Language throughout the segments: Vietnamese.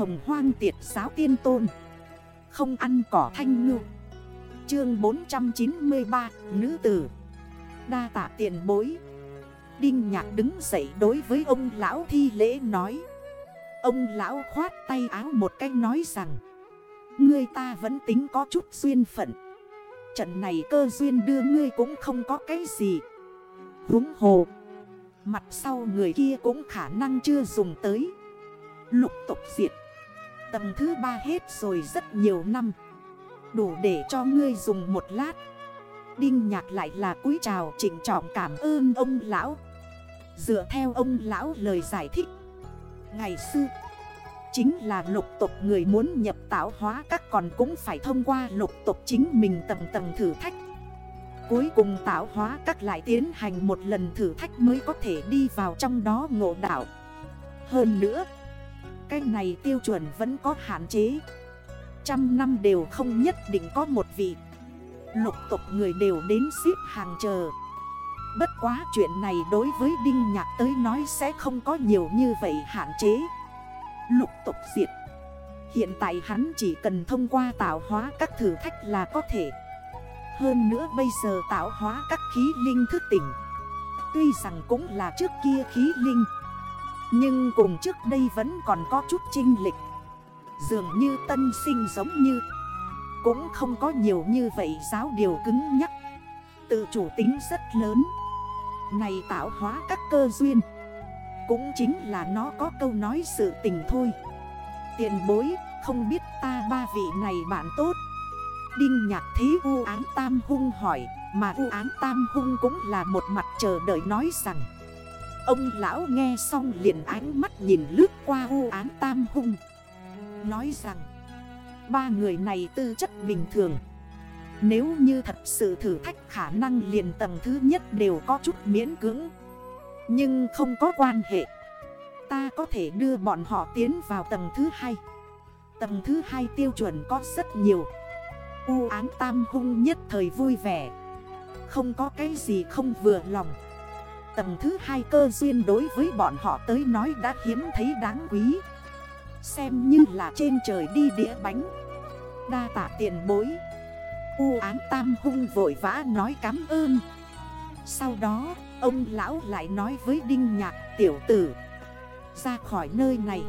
hồng hoang tiệt giáo tiên tôn. Không ăn cỏ thanh ngư. Chương 493 Nữ tử. Đa tạ tiền bối. Đinh nhạc đứng dậy đối với ông lão thi lễ nói. Ông lão khoát tay áo một cách nói rằng, Ngươi ta vẫn tính có chút duyên phận. Trận này cơ duyên đưa ngươi cũng không có cái gì. Húng hồ, Mặt sau người kia cũng khả năng chưa dùng tới. Lục tục diệt Tầng thứ ba hết rồi rất nhiều năm. Đủ để cho ngươi dùng một lát. Đinh nhạc lại là cúi chào trịnh trọng cảm ơn ông lão. Dựa theo ông lão lời giải thích, Ngày xưa, Chính là lục tục người muốn nhập tạo hóa, các còn cũng phải thông qua lục tục chính mình tầng tầng thử thách. Cuối cùng tạo hóa, các lại tiến hành một lần thử thách mới có thể đi vào trong đó ngộ đảo Hơn nữa cái này tiêu chuẩn vẫn có hạn chế. Trăm năm đều không nhất định có một vị. Lục tục người đều đến xếp hàng chờ. Bất quá chuyện này đối với Đinh Nhạc tới nói sẽ không có nhiều như vậy hạn chế. Lục tục diệt. Hiện tại hắn chỉ cần thông qua tạo hóa các thử thách là có thể. Hơn nữa bây giờ tạo hóa các khí linh thức tỉnh. Tuy rằng cũng là trước kia khí linh nhưng cùng trước đây vẫn còn có chút trinh lịch Dường như tân sinh giống như Cũng không có nhiều như vậy giáo điều cứng nhắc. Tự chủ tính rất lớn. Này tạo hóa các cơ duyên. Cũng chính là nó có câu nói sự tình thôi. Tiền bối, không biết ta ba vị này bạn tốt. Đinh nhạc thế u án tam hung hỏi, Mà u án tam hung cũng là một mặt chờ đợi nói rằng Ông lão nghe xong liền ánh mắt nhìn lướt qua u án tam hung. Nói rằng, Ba người này tư chất bình thường. Nếu như thật sự thử thách khả năng liền tầng thứ nhất đều có chút miễn cưỡng. Nhưng không có quan hệ. Ta có thể đưa bọn họ tiến vào tầng thứ hai. Tầng thứ hai tiêu chuẩn có rất nhiều. U án tam hung nhất thời vui vẻ. Không có cái gì không vừa lòng. Tầng thứ hai cơ duyên đối với bọn họ tới nói đã hiếm thấy đáng quý. Xem như là trên trời đi đĩa bánh. Đa tạ tiền bối. U án tam hung vội vã nói cảm ơn. Sau đó, ông lão lại nói với Đinh Nhạc, tiểu tử, Ra khỏi nơi này.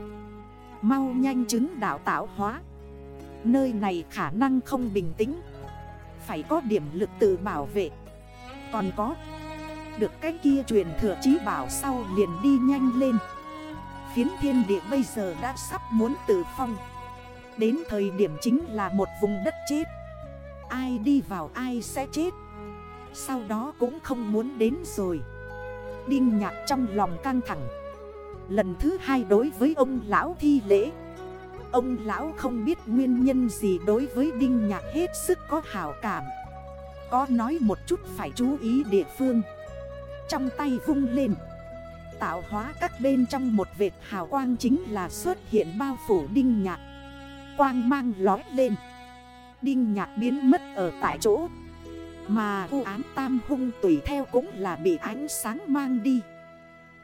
Mau nhanh chứng đạo tạo hóa. Nơi này khả năng không bình tĩnh. Phải có điểm lực tự bảo vệ. Còn có được cái kia truyền thừa chí bảo sau liền đi nhanh lên. Phiến thiên địa bây giờ đã sắp muốn tử phong. Đến thời điểm chính là một vùng đất chết. Ai đi vào ai sẽ chết. Sau đó cũng không muốn đến rồi. Đinh nhạc trong lòng căng thẳng. Lần thứ hai đối với ông lão thi lễ. Ông lão không biết nguyên nhân gì đối với Đinh Nhạc hết sức có hảo cảm. Có nói một chút phải chú ý địa phương. Trong tay vung lên. Tạo hóa các bên trong một vệt hào quang chính là xuất hiện bao phủ Đinh Nhạc. Quang mang lói lên. Đinh Nhạc biến mất ở tại chỗ. Mà u án tam hung tùy theo cũng là bị ánh sáng mang đi.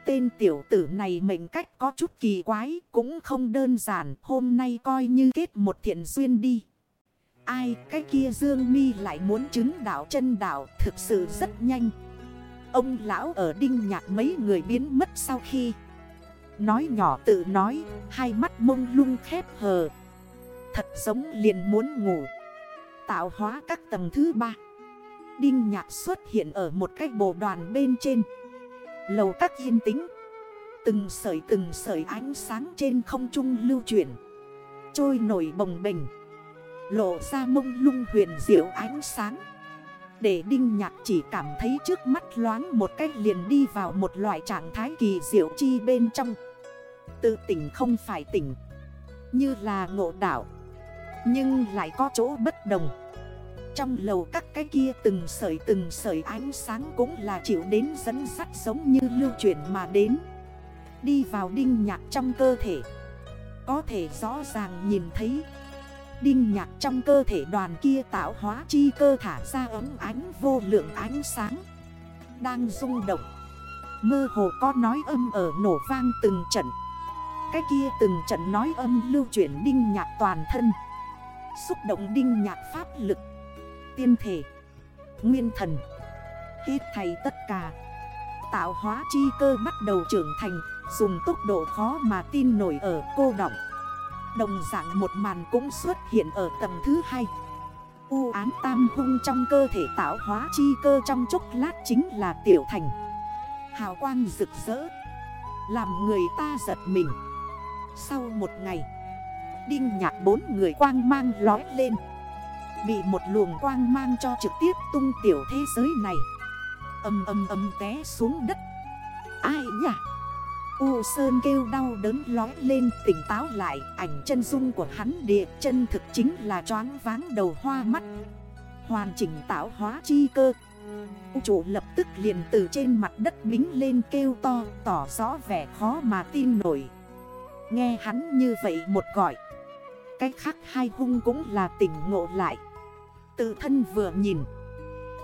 Tên tiểu tử này mệnh cách có chút kỳ quái cũng không đơn giản, Hôm nay coi như kết một thiện duyên đi. Ai, cái kia Dương mi lại muốn chứng đảo chân đảo thực sự rất nhanh. Ông lão ở đinh nhạc mấy người biến mất sau khi Nói nhỏ tự nói, Hai mắt mông lung khép hờ. Thật giống liền muốn ngủ. Tạo hóa các tầng thứ ba. Đinh nhạc xuất hiện ở một cái bộ đoàn bên trên. Lầu các yên tĩnh. Từng sợi từng sợi ánh sáng trên không trung lưu chuyển. Trôi nổi bồng bình Lộ ra mông lung huyền diệu ánh sáng. Để Đinh Nhạc chỉ cảm thấy trước mắt loáng một cách liền đi vào một loại trạng thái kỳ diệu chi bên trong. Tự tỉnh không phải tỉnh, Như là ngộ đảo Nhưng lại có chỗ bất đồng. Trong lầu các cái kia từng sợi từng sợi ánh sáng cũng là chịu đến dẫn sắt giống như lưu chuyển mà đến. Đi vào đinh nhạc trong cơ thể, Có thể rõ ràng nhìn thấy Đinh nhạc trong cơ thể đoàn kia tạo hóa chi cơ thả ra ấm ánh vô lượng ánh sáng. Đang rung động. Mơ hồ có nói âm ở nổ vang từng trận. Cái kia từng trận nói âm lưu chuyển đinh nhạc toàn thân. Xúc động đinh nhạc pháp lực. Tiên thể. Nguyên thần. Hết thầy tất cả. Tạo hóa chi cơ bắt đầu trưởng thành, Dùng tốc độ khó mà tin nổi ở cô động. Đồng dạng một màn cũng xuất hiện ở tầng thứ hai. U án tam hung trong cơ thể tạo hóa chi cơ trong chốc lát chính là tiểu thành. Hào quang rực rỡ, Làm người ta giật mình. Sau một ngày, Đinh nhạc bốn người quang mang lói lên. Bị một luồng quang mang cho trực tiếp tung tiểu thế giới này. Âm âm âm té xuống đất. Ai nhạc U Sơn kêu đau đớn lói lên, tỉnh táo lại, Ảnh chân dung của hắn địa chân thực chính là choáng váng đầu hoa mắt. Hoàn chỉnh tạo hóa chi cơ. U chủ lập tức liền từ trên mặt đất bính lên kêu to, Tỏ rõ vẻ khó mà tin nổi. Nghe hắn như vậy một gọi. Cách khác hai hung cũng là tỉnh ngộ lại. Tự thân vừa nhìn.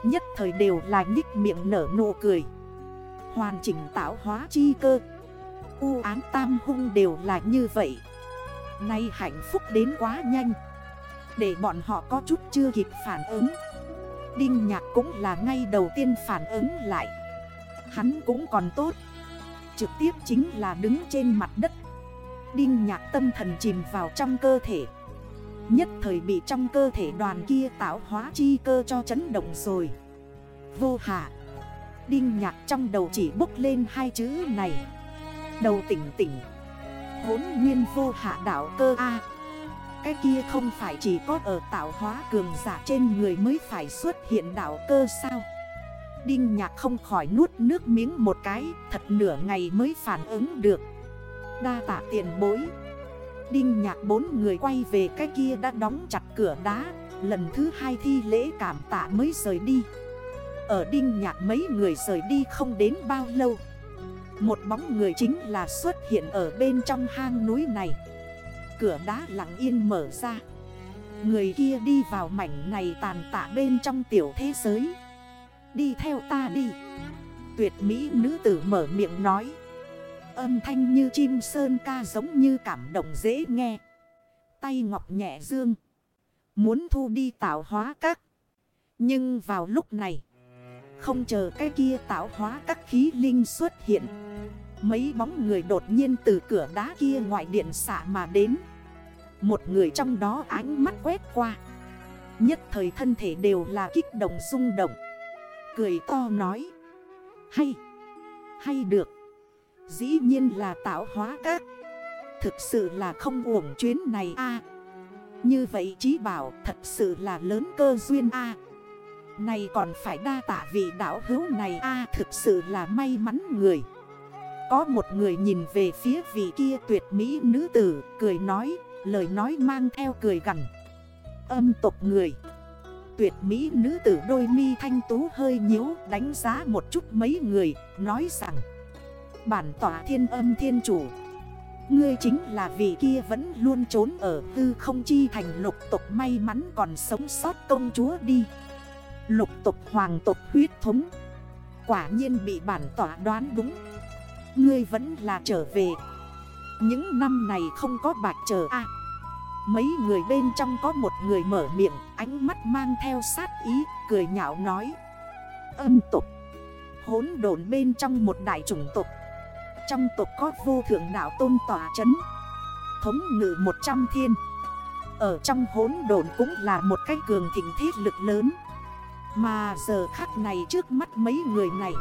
Nhất thời đều là nhích miệng nở nụ cười. Hoàn chỉnh tạo hóa chi cơ. U án tam hung đều là như vậy. Nay hạnh phúc đến quá nhanh. Để bọn họ có chút chưa kịp phản ứng. Đinh nhạc cũng là ngay đầu tiên phản ứng lại. Hắn cũng còn tốt. Trực tiếp chính là đứng trên mặt đất. Đinh nhạc tâm thần chìm vào trong cơ thể. Nhất thời bị trong cơ thể đoàn kia tạo hóa chi cơ cho chấn động rồi. Vô hạ. Đinh nhạc trong đầu chỉ bốc lên hai chữ này. Đầu tỉnh tỉnh. Hốn nguyên vô hạ đảo cơ A. Cái kia không phải chỉ có ở tạo hóa cường giả trên người mới phải xuất hiện đảo cơ sao? Đinh nhạc không khỏi nuốt nước miếng một cái, Thật nửa ngày mới phản ứng được. Đa tạ tiền bối. Đinh nhạc bốn người quay về cái kia đã đóng chặt cửa đá, Lần thứ hai thi lễ cảm tạ mới rời đi. Ở đinh nhạc mấy người rời đi không đến bao lâu một bóng người chính là xuất hiện ở bên trong hang núi này. Cửa đá lặng yên mở ra. Người kia đi vào mảnh này tàn tạ bên trong tiểu thế giới. Đi theo ta đi. Tuyệt mỹ nữ tử mở miệng nói. Âm thanh như chim sơn ca giống như cảm động dễ nghe. Tay ngọc nhẹ dương. Muốn thu đi tạo hóa các. Nhưng vào lúc này không chờ cái kia tạo hóa các khí linh xuất hiện. Mấy bóng người đột nhiên từ cửa đá kia ngoại điện xạ mà đến. Một người trong đó ánh mắt quét qua. Nhất thời thân thể đều là kích động rung động. Cười to nói. Hay. Hay được. Dĩ nhiên là tạo hóa các. Thực sự là không uổng chuyến này a. Như vậy trí bảo thật sự là lớn cơ duyên a. Này còn phải đa tả vị đảo hữu này. A Thực sự là may mắn người. Có một người nhìn về phía vị kia tuyệt mỹ nữ tử Cười nói, lời nói mang theo cười gần Âm tộc người. Tuyệt mỹ nữ tử đôi mi thanh tú hơi nhíu Đánh giá một chút mấy người Nói rằng Bản tỏa thiên âm thiên chủ Ngươi chính là vị kia vẫn luôn trốn ở tư không chi thành lục tộc may mắn còn sống sót công chúa đi. Lục tộc hoàng tộc huyết thống. Quả nhiên bị bản tỏa đoán đúng. Ngươi vẫn là trở về. Những năm này không có bạc trở a. Mấy người bên trong có một người mở miệng, Ánh mắt mang theo sát ý, Cười nhạo nói. Âm tục. Hốn đồn bên trong một đại chủng tục. Trong tục có vô thượng đạo tôn tỏa chấn. Thống ngự 100 thiên. Ở trong hốn đồn cũng là một cái cường thịnh thiết lực lớn. Mà giờ khắc này trước mắt mấy người này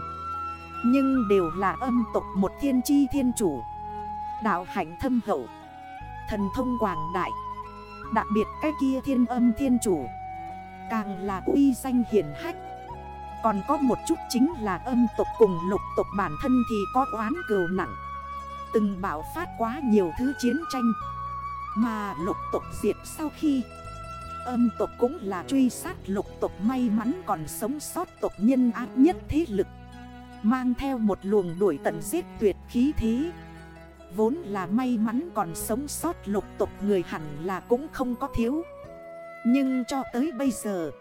nhưng đều là âm tộc một thiên chi thiên chủ. Đạo hạnh thâm hậu, Thần thông quảng đại, Đặc biệt cái kia thiên âm thiên chủ, Càng là uy danh hiển hách. Còn có một chút chính là âm tộc cùng lục tộc bản thân thì có oán cừu nặng, Từng bảo phát quá nhiều thứ chiến tranh. Mà lục tộc diệt sau khi Âm tộc cũng là truy sát lục tộc, may mắn còn sống sót tộc nhân ác nhất thế lực. Mang theo một luồng đuổi tận giết tuyệt khí thế. Vốn là may mắn còn sống sót lục tộc, người hẳn là cũng không có thiếu. Nhưng cho tới bây giờ,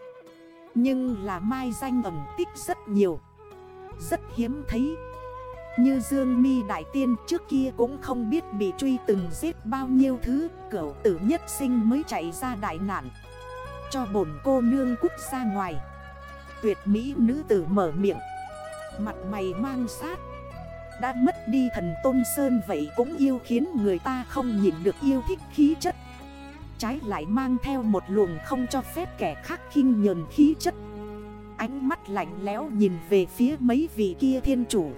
Nhưng là mai danh ẩm tích rất nhiều. Rất hiếm thấy. Như Dương mi Đại Tiên trước kia cũng không biết bị truy từng giết bao nhiêu thứ, Cửu tử nhất sinh mới chạy ra đại nạn. Cho bổn cô nương cút ra ngoài. Tuyệt mỹ nữ tử mở miệng. Mặt mày mang sát. Đã mất đi thần tôn sơn vậy cũng yêu khiến người ta không nhìn được yêu thích khí chất. Trái lại mang theo một luồng không cho phép kẻ khác khinh nhờn khí chất. Ánh mắt lạnh lẽo nhìn về phía mấy vị kia thiên chủ.